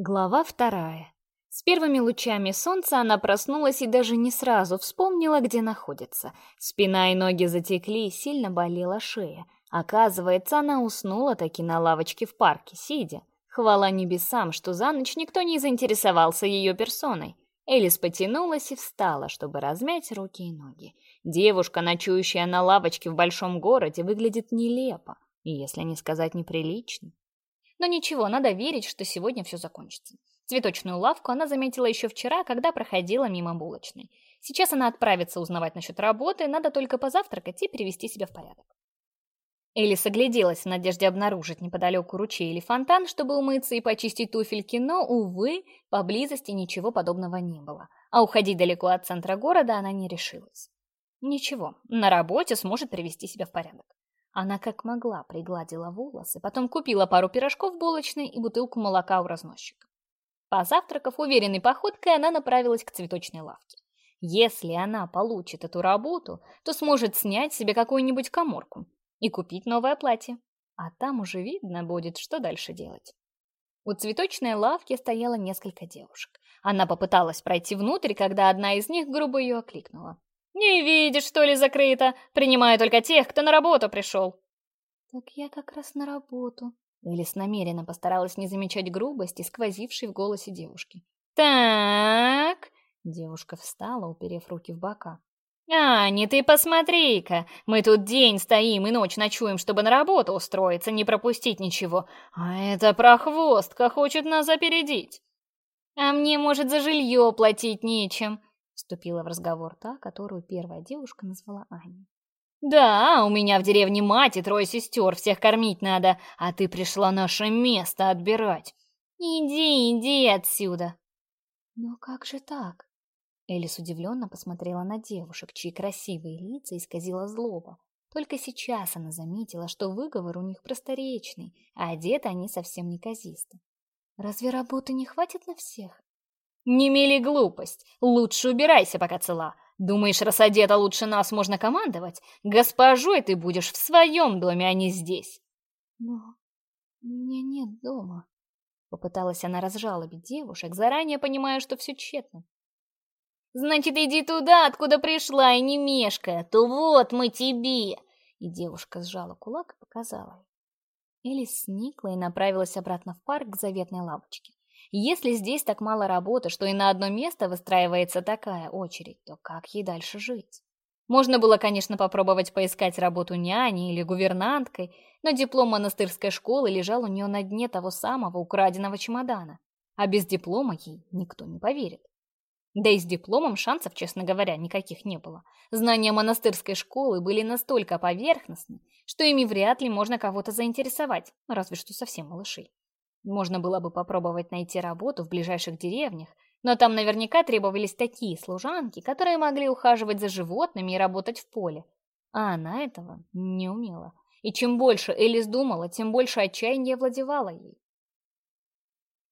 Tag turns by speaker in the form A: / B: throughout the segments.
A: Глава вторая. С первыми лучами солнца она проснулась и даже не сразу вспомнила, где находится. Спина и ноги затекли, сильно болела шея. Оказывается, она уснула таки на лавочке в парке, сидя. Хвала небесам, что за ночь никто не заинтересовался ее персоной. Элис потянулась и встала, чтобы размять руки и ноги. Девушка, ночующая на лавочке в большом городе, выглядит нелепо, и если не сказать неприлично. Но ничего, надо верить, что сегодня все закончится. Цветочную лавку она заметила еще вчера, когда проходила мимо булочной. Сейчас она отправится узнавать насчет работы, надо только позавтракать и привести себя в порядок. Элис огляделась в надежде обнаружить неподалеку ручей или фонтан, чтобы умыться и почистить туфельки, но, увы, поблизости ничего подобного не было, а уходить далеко от центра города она не решилась. Ничего, на работе сможет привести себя в порядок. Она как могла пригладила волосы, потом купила пару пирожков в булочной и бутылку молока у разносчика. Позавтракав уверенной походкой, она направилась к цветочной лавке. Если она получит эту работу, то сможет снять себе какую-нибудь коморку и купить новое платье. А там уже видно будет, что дальше делать. У цветочной лавки стояло несколько девушек. Она попыталась пройти внутрь, когда одна из них грубо ее окликнула. «Не видишь, что ли, закрыто? Принимаю только тех, кто на работу пришел». «Так я как раз на работу». Элис намеренно постаралась не замечать грубости, сквозившей в голосе девушки. «Так...» Девушка встала, уперев руки в бока. «Аня, ты посмотри-ка! Мы тут день стоим и ночь ночуем, чтобы на работу устроиться, не пропустить ничего. А эта прохвостка хочет нас опередить. А мне, может, за жилье платить нечем. Вступила в разговор та, которую первая девушка назвала Аней. «Да, у меня в деревне мать и трое сестер, всех кормить надо, а ты пришла наше место отбирать. Иди, иди отсюда!» «Но как же так?» Элис удивленно посмотрела на девушек, чьи красивые лица исказила злоба. Только сейчас она заметила, что выговор у них просторечный, а одеты они совсем неказисто. «Разве работы не хватит на всех?» «Не мели глупость. Лучше убирайся, пока цела. Думаешь, раз одета лучше нас можно командовать? Госпожой ты будешь в своем доме, а не здесь». «Но у меня нет дома», — попыталась она разжалобить девушек, заранее понимая, что все тщетно. «Значит, иди туда, откуда пришла, и не мешкая, то вот мы тебе!» И девушка сжала кулак и показала ей. Элис сникла и направилась обратно в парк к заветной лавочке. Если здесь так мало работы, что и на одно место выстраивается такая очередь, то как ей дальше жить? Можно было, конечно, попробовать поискать работу няней или гувернанткой, но диплом монастырской школы лежал у нее на дне того самого украденного чемодана. А без диплома ей никто не поверит. Да и с дипломом шансов, честно говоря, никаких не было. Знания монастырской школы были настолько поверхностны, что ими вряд ли можно кого-то заинтересовать, разве что совсем малышей. Можно было бы попробовать найти работу в ближайших деревнях, но там наверняка требовались такие служанки, которые могли ухаживать за животными и работать в поле. А она этого не умела. И чем больше Элис думала, тем больше отчаяния владевала ей.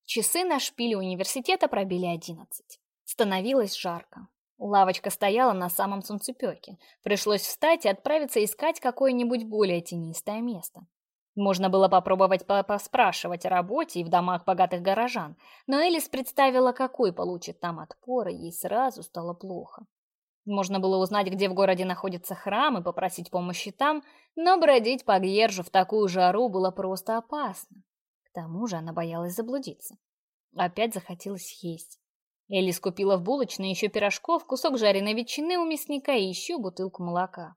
A: Часы на шпиле университета пробили одиннадцать. Становилось жарко. Лавочка стояла на самом солнцепеке. Пришлось встать и отправиться искать какое-нибудь более тенистое место. Можно было попробовать поспрашивать о работе и в домах богатых горожан, но Элис представила, какой получит там отпор, и ей сразу стало плохо. Можно было узнать, где в городе находится храм, и попросить помощи там, но бродить по Гьержу в такую жару было просто опасно. К тому же она боялась заблудиться. Опять захотелось есть. Элис купила в булочной еще пирожков, кусок жареной ветчины у мясника и еще бутылку молока.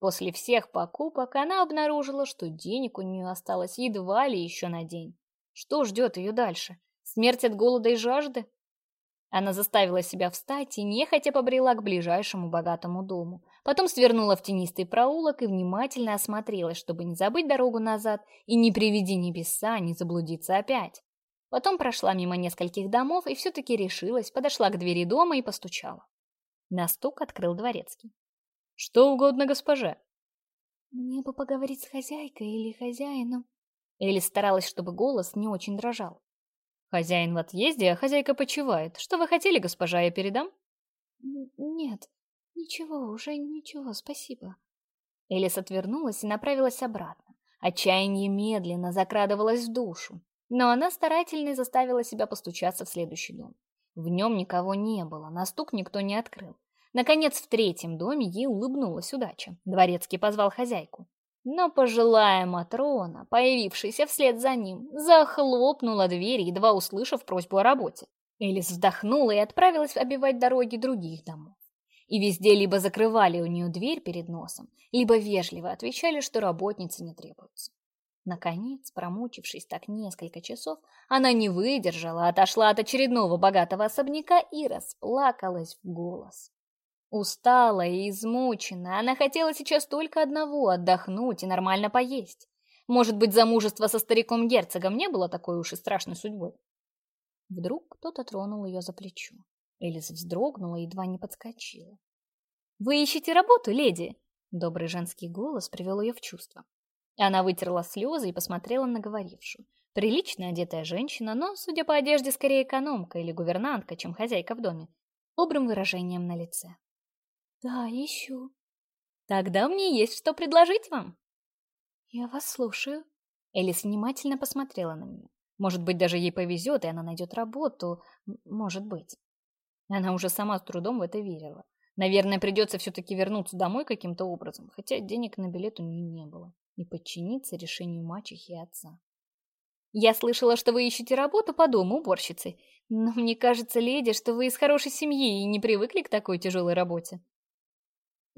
A: После всех покупок она обнаружила, что денег у нее осталось едва ли еще на день. Что ждет ее дальше? Смерть от голода и жажды? Она заставила себя встать и нехотя побрела к ближайшему богатому дому. Потом свернула в тенистый проулок и внимательно осмотрелась, чтобы не забыть дорогу назад и не приведи небеса, не заблудиться опять. Потом прошла мимо нескольких домов и все-таки решилась, подошла к двери дома и постучала. На стук открыл дворецкий. Что угодно госпоже. Мне бы поговорить с хозяйкой или хозяином. Элли старалась, чтобы голос не очень дрожал. Хозяин в отъезде, а хозяйка почивает. Что вы хотели, госпожа, я передам? Нет, ничего, уже ничего, спасибо. Элис отвернулась и направилась обратно. Отчаяние медленно закрадывалось в душу. Но она старательно заставила себя постучаться в следующий дом. В нем никого не было, на стук никто не открыл. Наконец, в третьем доме ей улыбнулась удача. Дворецкий позвал хозяйку. Но пожилая Матрона, появившаяся вслед за ним, захлопнула дверь, едва услышав просьбу о работе. Элис вздохнула и отправилась обивать дороги других домов. И везде либо закрывали у нее дверь перед носом, либо вежливо отвечали, что работницы не требуются. Наконец, промучившись так несколько часов, она не выдержала, отошла от очередного богатого особняка и расплакалась в голос. Усталая и измученная, она хотела сейчас только одного — отдохнуть и нормально поесть. Может быть, замужество со стариком-герцогом не было такой уж и страшной судьбой? Вдруг кто-то тронул ее за плечо. Элис вздрогнула и едва не подскочила. «Вы ищете работу, леди?» Добрый женский голос привел ее в чувство. Она вытерла слезы и посмотрела на говорившую. Прилично одетая женщина, но, судя по одежде, скорее экономка или гувернантка, чем хозяйка в доме. Добрым выражением на лице. «Да, ищу». «Тогда мне есть что предложить вам». «Я вас слушаю». Элис внимательно посмотрела на нее. Может быть, даже ей повезет, и она найдет работу. Может быть. Она уже сама с трудом в это верила. Наверное, придется все-таки вернуться домой каким-то образом, хотя денег на билет у нее не было, и подчиниться решению мачехи и отца. «Я слышала, что вы ищете работу по дому уборщицей, но мне кажется, леди, что вы из хорошей семьи и не привыкли к такой тяжелой работе».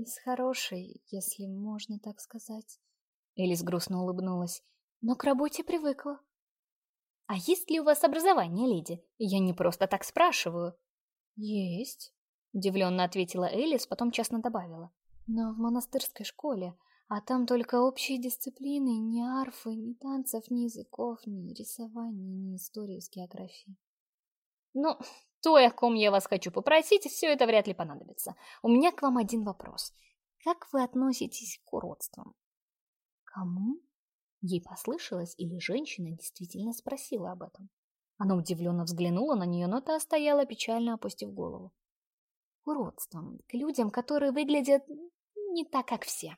A: «Из хорошей, если можно так сказать», — Элис грустно улыбнулась, — «но к работе привыкла». «А есть ли у вас образование, леди? Я не просто так спрашиваю». «Есть», — удивленно ответила Элис, потом честно добавила. «Но в монастырской школе, а там только общие дисциплины, ни арфы, ни танцев, ни языков, ни рисования, ни истории с географией». «Ну, то, о ком я вас хочу попросить, все это вряд ли понадобится. У меня к вам один вопрос. Как вы относитесь к уродствам?» «Кому?» Ей послышалось, или женщина действительно спросила об этом. Она удивленно взглянула на нее, но та стояла, печально опустив голову. К уродствам, к людям, которые выглядят не так, как все.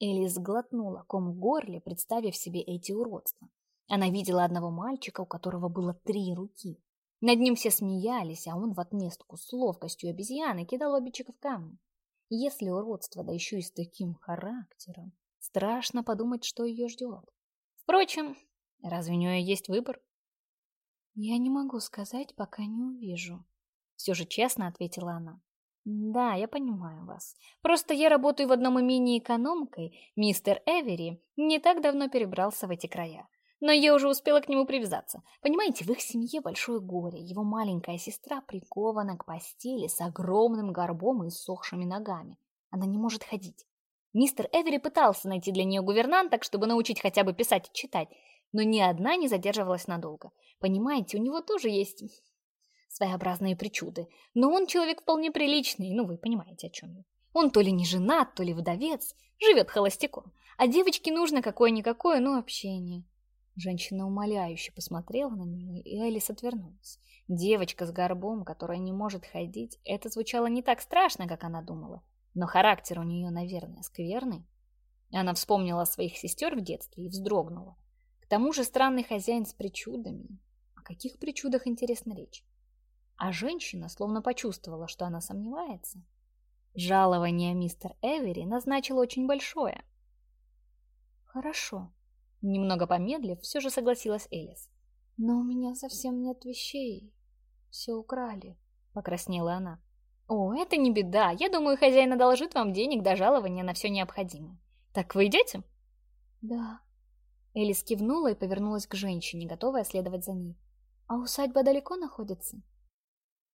A: Элис глотнула ком в горле, представив себе эти уродства. Она видела одного мальчика, у которого было три руки. Над ним все смеялись, а он в отместку с ловкостью обезьяны кидал обидчиков камни. Если уродство, да еще и с таким характером, Страшно подумать, что ее ждет. Впрочем, разве у нее есть выбор? Я не могу сказать, пока не увижу. Все же честно ответила она. Да, я понимаю вас. Просто я работаю в одном имении экономкой. Мистер Эвери не так давно перебрался в эти края. Но я уже успела к нему привязаться. Понимаете, в их семье большое горе. Его маленькая сестра прикована к постели с огромным горбом и сохшими ногами. Она не может ходить. Мистер Эвери пытался найти для нее гувернанток, чтобы научить хотя бы писать и читать, но ни одна не задерживалась надолго. Понимаете, у него тоже есть своеобразные причуды, но он человек вполне приличный, ну вы понимаете, о чем я. Он то ли не женат, то ли вдовец, живет холостяком, а девочке нужно какое-никакое, ну, общение. Женщина умоляюще посмотрела на нее, и Элис отвернулась. Девочка с горбом, которая не может ходить, это звучало не так страшно, как она думала. Но характер у нее, наверное, скверный. Она вспомнила своих сестер в детстве и вздрогнула. К тому же странный хозяин с причудами. О каких причудах, интересна речь? А женщина словно почувствовала, что она сомневается. Жалование мистер Эвери назначил очень большое. «Хорошо», — немного помедлив, все же согласилась Элис. «Но у меня совсем нет вещей. Все украли», — покраснела она. «О, это не беда. Я думаю, хозяин одолжит вам денег до жалования на все необходимое. Так вы идете?» «Да». Элис кивнула и повернулась к женщине, готовая следовать за ней. «А усадьба далеко находится?»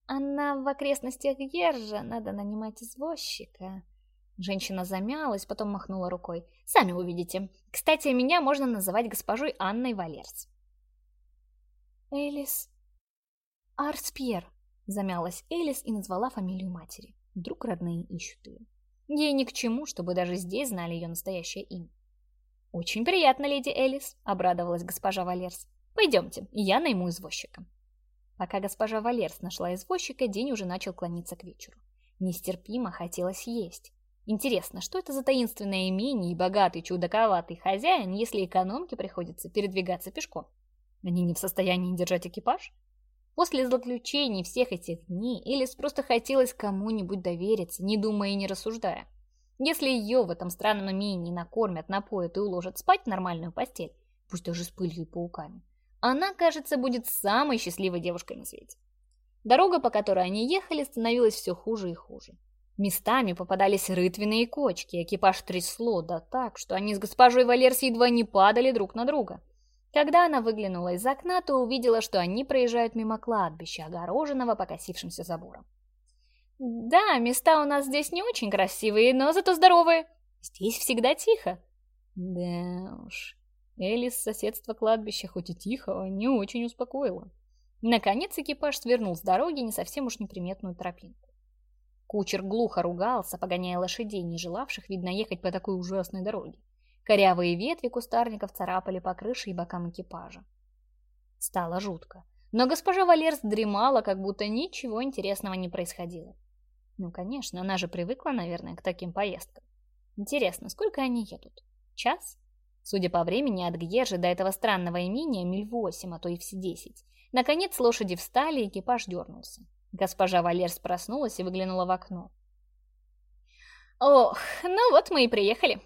A: «Она в окрестностях Ержа, надо нанимать извозчика». Женщина замялась, потом махнула рукой. «Сами увидите. Кстати, меня можно называть госпожой Анной Валерс». «Элис...» «Арспьер», Замялась Элис и назвала фамилию матери. Вдруг родные ищут ее. Ей ни к чему, чтобы даже здесь знали ее настоящее имя. «Очень приятно, леди Элис», — обрадовалась госпожа Валерс. «Пойдемте, я найму извозчика». Пока госпожа Валерс нашла извозчика, день уже начал клониться к вечеру. Нестерпимо хотелось есть. Интересно, что это за таинственное имение и богатый чудаковатый хозяин, если экономке приходится передвигаться пешком? Они не в состоянии держать экипаж? После заключений всех этих дней Элис просто хотелось кому-нибудь довериться, не думая и не рассуждая. Если ее в этом странном имении накормят, напоят и уложат спать в нормальную постель, пусть даже с пылью и пауками, она, кажется, будет самой счастливой девушкой на свете. Дорога, по которой они ехали, становилась все хуже и хуже. Местами попадались рытвенные кочки, экипаж трясло, да так, что они с госпожой Валерсией едва не падали друг на друга. Когда она выглянула из окна, то увидела, что они проезжают мимо кладбища, огороженного покосившимся забором. «Да, места у нас здесь не очень красивые, но зато здоровые. Здесь всегда тихо». Да уж, Элис соседство кладбища хоть и тихо, не очень успокоило. Наконец экипаж свернул с дороги не совсем уж неприметную тропинку. Кучер глухо ругался, погоняя лошадей, не желавших, видно, ехать по такой ужасной дороге. Корявые ветви кустарников царапали по крыше и бокам экипажа. Стало жутко. Но госпожа Валерс дремала, как будто ничего интересного не происходило. Ну, конечно, она же привыкла, наверное, к таким поездкам. Интересно, сколько они едут? Час? Судя по времени, от Гьержи до этого странного имения миль восемь, а то и все десять. Наконец лошади встали, и экипаж дернулся. Госпожа Валерс проснулась и выглянула в окно. «Ох, ну вот мы и приехали!»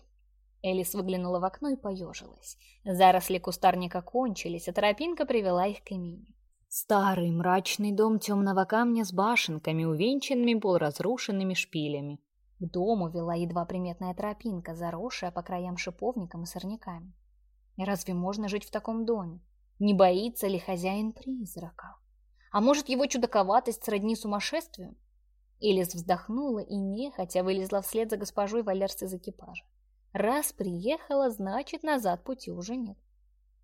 A: Элис выглянула в окно и поежилась. Заросли кустарника кончились, а тропинка привела их к имени. Старый мрачный дом темного камня с башенками, увенчанными полуразрушенными шпилями. К дому вела едва приметная тропинка, заросшая по краям шиповником и сорняками. Разве можно жить в таком доме? Не боится ли хозяин призраков? А может, его чудаковатость сродни сумасшествию? Элис вздохнула и нехотя вылезла вслед за госпожой Валерс из экипажа. Раз приехала, значит, назад пути уже нет.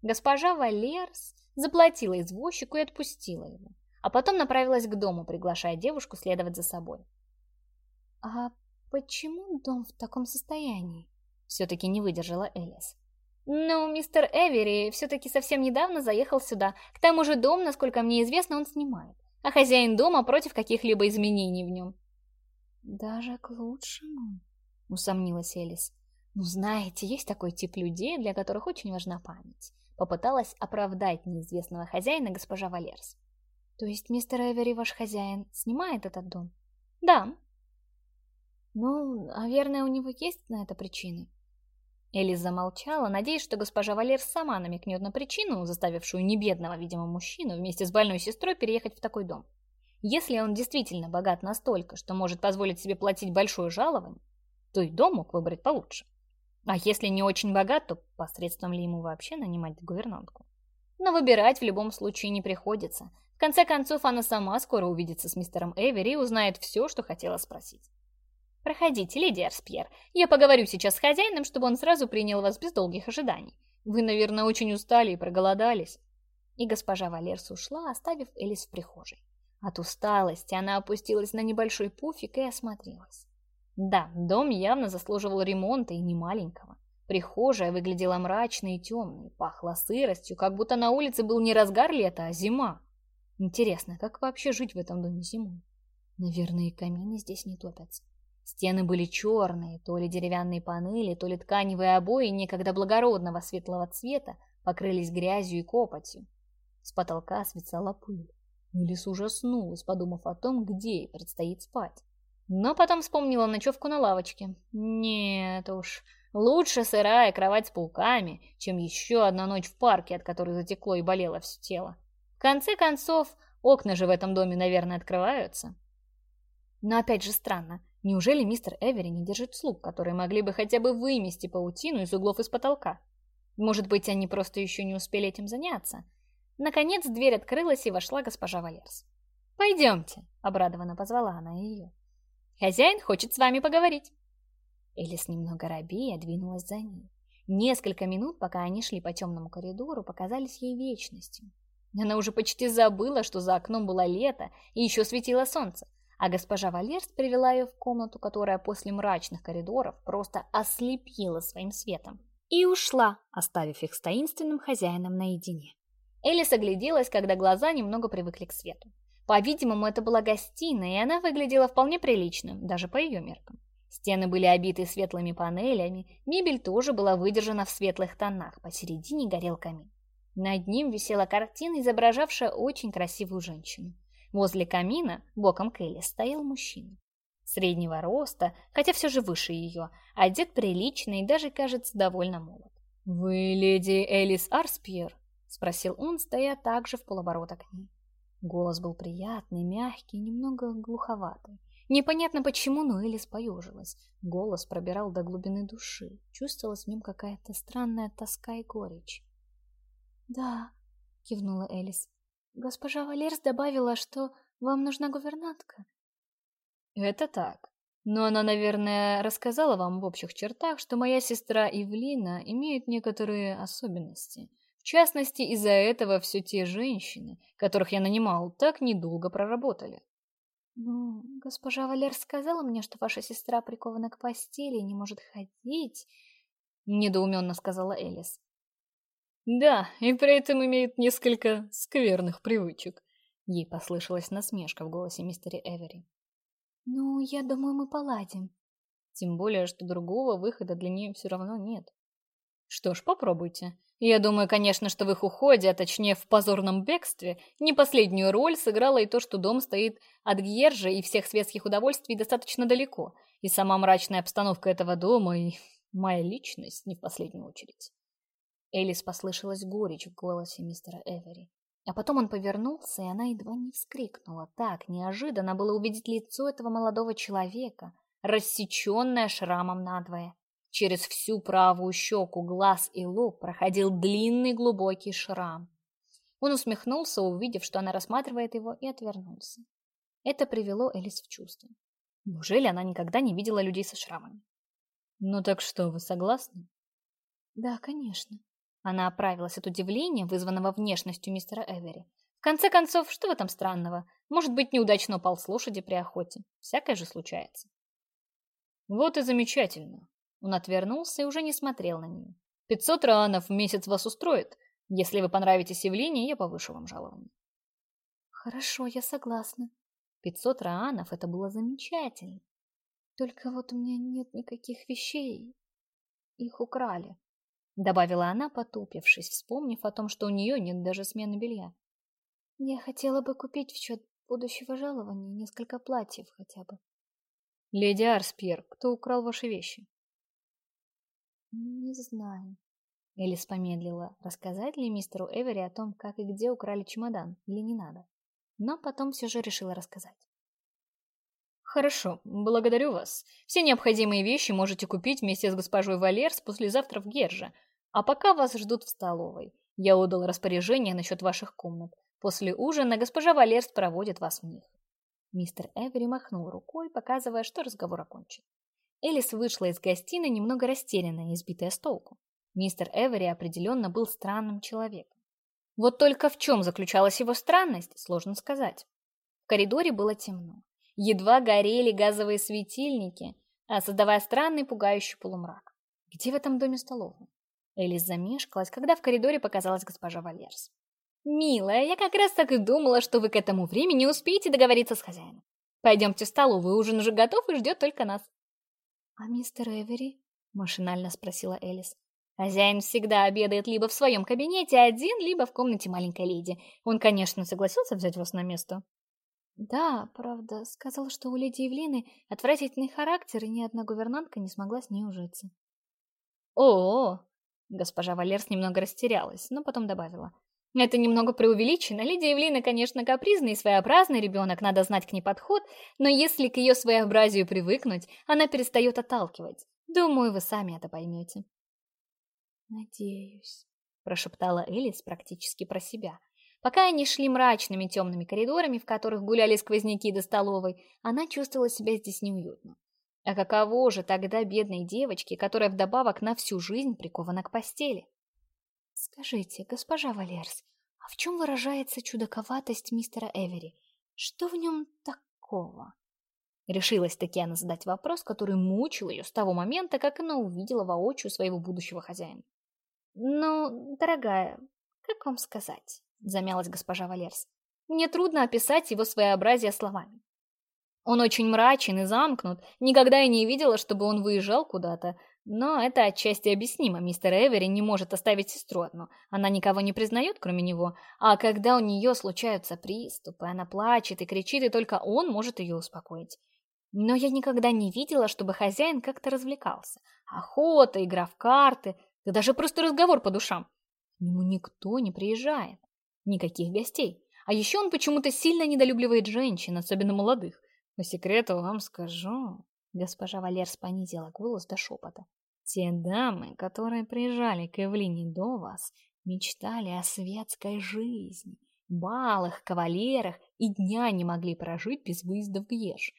A: Госпожа Валерс заплатила извозчику и отпустила его, а потом направилась к дому, приглашая девушку следовать за собой. «А почему дом в таком состоянии?» Все-таки не выдержала Элис. «Ну, мистер Эвери все-таки совсем недавно заехал сюда. К тому же дом, насколько мне известно, он снимает. А хозяин дома против каких-либо изменений в нем». «Даже к лучшему», — усомнилась Элис. «Ну, знаете, есть такой тип людей, для которых очень важна память». Попыталась оправдать неизвестного хозяина госпожа Валерс. «То есть мистер Эвери, ваш хозяин, снимает этот дом?» «Да». «Ну, наверное, у него есть на это причины?» Элис замолчала, надеясь, что госпожа Валер сама намекнет на причину, заставившую небедного, видимо, мужчину вместе с больной сестрой переехать в такой дом. Если он действительно богат настолько, что может позволить себе платить большое жалование, то и дом мог выбрать получше. А если не очень богат, то посредством ли ему вообще нанимать гувернантку? Но выбирать в любом случае не приходится. В конце концов, она сама скоро увидится с мистером Эвери и узнает все, что хотела спросить. «Проходите, леди Арспьер. Я поговорю сейчас с хозяином, чтобы он сразу принял вас без долгих ожиданий. Вы, наверное, очень устали и проголодались». И госпожа Валерс ушла, оставив Элис в прихожей. От усталости она опустилась на небольшой пуфик и осмотрелась. Да, дом явно заслуживал ремонта и не маленького. Прихожая выглядела мрачной и темной, пахла сыростью, как будто на улице был не разгар лета, а зима. Интересно, как вообще жить в этом доме зимой? Наверное, и камины здесь не топятся. Стены были черные, то ли деревянные панели, то ли тканевые обои некогда благородного светлого цвета покрылись грязью и копотью. С потолка свисала пыль. Элис ужаснулась, подумав о том, где ей предстоит спать. Но потом вспомнила ночевку на лавочке. Нет уж, лучше сырая кровать с пауками, чем еще одна ночь в парке, от которой затекло и болело все тело. В конце концов, окна же в этом доме, наверное, открываются. Но опять же странно, Неужели мистер Эвери не держит слуг, которые могли бы хотя бы вымести паутину из углов из потолка? Может быть, они просто еще не успели этим заняться? Наконец дверь открылась, и вошла госпожа Валерс. «Пойдемте», — обрадованно позвала она ее. «Хозяин хочет с вами поговорить». Элис немного робея двинулась за ней. Несколько минут, пока они шли по темному коридору, показались ей вечностью. Она уже почти забыла, что за окном было лето и еще светило солнце а госпожа Валерс привела ее в комнату, которая после мрачных коридоров просто ослепила своим светом. И ушла, оставив их с таинственным хозяином наедине. Элис огляделась, когда глаза немного привыкли к свету. По-видимому, это была гостиная, и она выглядела вполне прилично, даже по ее меркам. Стены были обиты светлыми панелями, мебель тоже была выдержана в светлых тонах, посередине горел камин. Над ним висела картина, изображавшая очень красивую женщину. Возле камина, боком к Элли, стоял мужчина. Среднего роста, хотя все же выше ее, одет прилично и даже, кажется, довольно молод. «Вы леди Элис Арспьер?» — спросил он, стоя также в полоборота к ней. Голос был приятный, мягкий, немного глуховатый. Непонятно почему, но Элис поежилась. Голос пробирал до глубины души. Чувствовалась в нем какая-то странная тоска и горечь. «Да», — кивнула Элис. «Госпожа Валерс добавила, что вам нужна гувернантка». «Это так. Но она, наверное, рассказала вам в общих чертах, что моя сестра Ивлина имеет некоторые особенности. В частности, из-за этого все те женщины, которых я нанимал, так недолго проработали». «Ну, госпожа Валер сказала мне, что ваша сестра прикована к постели и не может ходить», — недоуменно сказала Элис. Да, и при этом имеет несколько скверных привычек. Ей послышалась насмешка в голосе мистера Эвери. Ну, я думаю, мы поладим. Тем более, что другого выхода для нее все равно нет. Что ж, попробуйте. Я думаю, конечно, что в их уходе, а точнее в позорном бегстве, не последнюю роль сыграло и то, что дом стоит от Гьержа и всех светских удовольствий достаточно далеко, и сама мрачная обстановка этого дома, и моя личность не в последнюю очередь. Элис послышалась горечь в голосе мистера Эвери. А потом он повернулся, и она едва не вскрикнула. Так неожиданно было увидеть лицо этого молодого человека, рассеченное шрамом надвое. Через всю правую щеку, глаз и лоб проходил длинный глубокий шрам. Он усмехнулся, увидев, что она рассматривает его, и отвернулся. Это привело Элис в чувство. Неужели она никогда не видела людей со шрамами? «Ну так что, вы согласны?» «Да, конечно», она оправилась от удивления, вызванного внешностью мистера Эвери. В конце концов, что в этом странного? Может быть, неудачно упал с лошади при охоте. Всякое же случается. Вот и замечательно. Он отвернулся и уже не смотрел на нее. Пятьсот раанов в месяц вас устроит. Если вы понравитесь Евлине, я повышу вам жалование. Хорошо, я согласна. Пятьсот раанов — это было замечательно. Только вот у меня нет никаких вещей. Их украли. — добавила она, потупившись, вспомнив о том, что у нее нет даже смены белья. «Я хотела бы купить в счет будущего жалования несколько платьев хотя бы». «Леди Арспьер, кто украл ваши вещи?» «Не знаю». Элис помедлила, рассказать ли мистеру Эвери о том, как и где украли чемодан, или не надо. Но потом все же решила рассказать. «Хорошо, благодарю вас. Все необходимые вещи можете купить вместе с госпожой Валерс послезавтра в Герже, а пока вас ждут в столовой. Я отдал распоряжение насчет ваших комнат. После ужина госпожа Валерс проводит вас в них». Мистер Эвери махнул рукой, показывая, что разговор окончен. Элис вышла из гостиной немного растерянная и сбитая с толку. Мистер Эвери определенно был странным человеком. Вот только в чем заключалась его странность, сложно сказать. В коридоре было темно. Едва горели газовые светильники, а создавая странный пугающий полумрак. Где в этом доме столовая? Элис замешкалась, когда в коридоре показалась госпожа Валерс. «Милая, я как раз так и думала, что вы к этому времени успеете договориться с хозяином. Пойдемте в столовую, ужин уже готов и ждет только нас». «А мистер Эвери?» — машинально спросила Элис. «Хозяин всегда обедает либо в своем кабинете один, либо в комнате маленькой леди. Он, конечно, согласился взять вас на место». Да, правда, сказал, что у леди Евлины отвратительный характер, и ни одна гувернантка не смогла с ней ужиться. О, -о, -о госпожа Валерс немного растерялась, но потом добавила. Это немного преувеличено. Леди Евлина, конечно, капризный и своеобразный ребенок, надо знать к ней подход, но если к ее своеобразию привыкнуть, она перестает отталкивать. Думаю, вы сами это поймете. «Надеюсь», — прошептала Элис практически про себя. Пока они шли мрачными темными коридорами, в которых гуляли сквозняки до столовой, она чувствовала себя здесь неуютно. А каково же тогда бедной девочке, которая вдобавок на всю жизнь прикована к постели? Скажите, госпожа Валерс, а в чем выражается чудаковатость мистера Эвери? Что в нем такого? Решилась таки она задать вопрос, который мучил ее с того момента, как она увидела воочию своего будущего хозяина. «Ну, дорогая, как вам сказать?» — замялась госпожа Валерс. «Мне трудно описать его своеобразие словами». Он очень мрачен и замкнут, никогда и не видела, чтобы он выезжал куда-то. Но это отчасти объяснимо, мистер Эвери не может оставить сестру одну. Она никого не признает, кроме него. А когда у нее случаются приступы, она плачет и кричит, и только он может ее успокоить. Но я никогда не видела, чтобы хозяин как-то развлекался. Охота, игра в карты, да даже просто разговор по душам. К нему никто не приезжает. Никаких гостей. А еще он почему-то сильно недолюбливает женщин, особенно молодых. По секрету вам скажу, госпожа Валерс понизила голос до шепота. Те дамы, которые приезжали к Эвлине до вас, мечтали о светской жизни, балах, кавалерах и дня не могли прожить без выезда в Гьеж.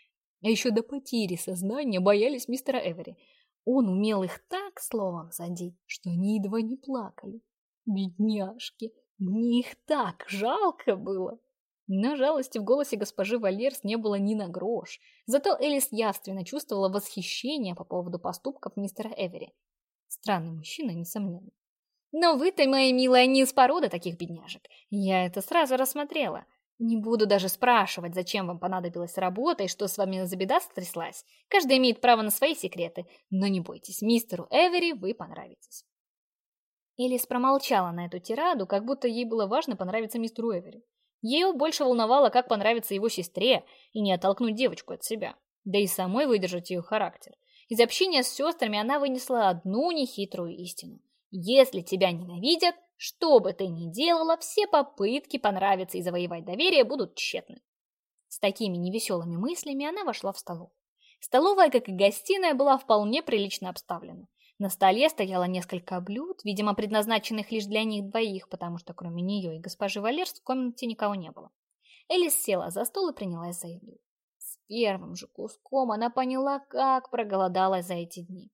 A: А еще до потери сознания боялись мистера Эвери. Он умел их так словом задеть, что они едва не плакали. Бедняжки, мне их так жалко было. Но жалости в голосе госпожи Валерс не было ни на грош. Зато Элис явственно чувствовала восхищение по поводу поступков мистера Эвери. Странный мужчина, несомненно. Но вы-то, моя милая, не из породы таких бедняжек. Я это сразу рассмотрела. Не буду даже спрашивать, зачем вам понадобилась работа и что с вами за беда стряслась. Каждый имеет право на свои секреты. Но не бойтесь, мистеру Эвери вы понравитесь. Элис промолчала на эту тираду, как будто ей было важно понравиться мистеру Эвери. Ее больше волновало, как понравиться его сестре и не оттолкнуть девочку от себя, да и самой выдержать ее характер. Из общения с сестрами она вынесла одну нехитрую истину. Если тебя ненавидят, что бы ты ни делала, все попытки понравиться и завоевать доверие будут тщетны. С такими невеселыми мыслями она вошла в столовую. Столовая, как и гостиная, была вполне прилично обставлена. На столе стояло несколько блюд, видимо, предназначенных лишь для них двоих, потому что кроме нее и госпожи Валерс в комнате никого не было. Элис села за стол и принялась за еду. С первым же куском она поняла, как проголодалась за эти дни.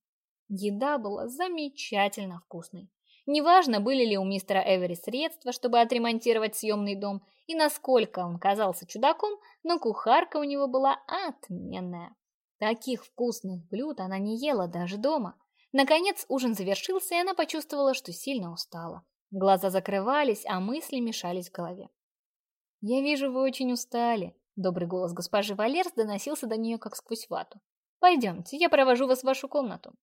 A: Еда была замечательно вкусной. Неважно, были ли у мистера Эвери средства, чтобы отремонтировать съемный дом, и насколько он казался чудаком, но кухарка у него была отменная. Таких вкусных блюд она не ела даже дома. Наконец ужин завершился, и она почувствовала, что сильно устала. Глаза закрывались, а мысли мешались в голове. «Я вижу, вы очень устали», — добрый голос госпожи Валерс доносился до нее как сквозь вату. «Пойдемте, я провожу вас в вашу комнату».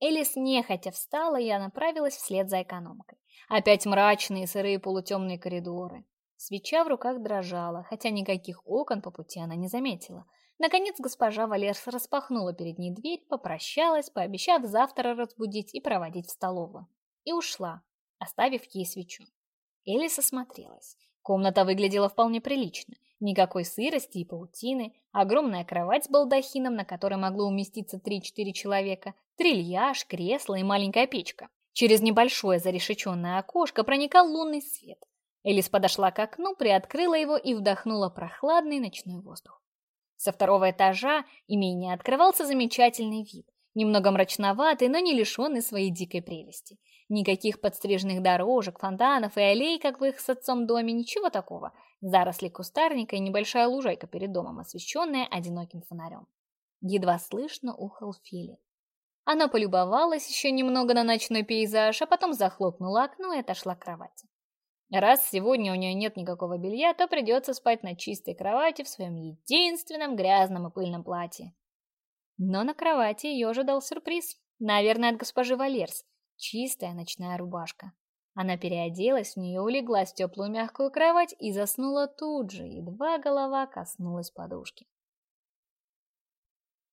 A: Элис нехотя встала, и направилась вслед за экономкой. Опять мрачные, сырые полутемные коридоры. Свеча в руках дрожала, хотя никаких окон по пути она не заметила. Наконец госпожа Валерс распахнула перед ней дверь, попрощалась, пообещав завтра разбудить и проводить в столовую. И ушла, оставив ей свечу. Элис осмотрелась. Комната выглядела вполне прилично. Никакой сырости и паутины, огромная кровать с балдахином, на которой могло уместиться 3-4 человека, трильяж, кресло и маленькая печка. Через небольшое зарешеченное окошко проникал лунный свет. Элис подошла к окну, приоткрыла его и вдохнула прохладный ночной воздух. Со второго этажа имения открывался замечательный вид, немного мрачноватый, но не лишенный своей дикой прелести. Никаких подстриженных дорожек, фонтанов и аллей, как в их с отцом доме, ничего такого. Заросли кустарника и небольшая лужайка перед домом, освещенная одиноким фонарем. Едва слышно ухал Фили. Она полюбовалась еще немного на ночной пейзаж, а потом захлопнула окно и отошла к кровати. Раз сегодня у нее нет никакого белья, то придется спать на чистой кровати в своем единственном грязном и пыльном платье. Но на кровати ее ожидал сюрприз. Наверное, от госпожи Валерс. Чистая ночная рубашка. Она переоделась в нее, улеглась в теплую мягкую кровать и заснула тут же, едва голова коснулась подушки.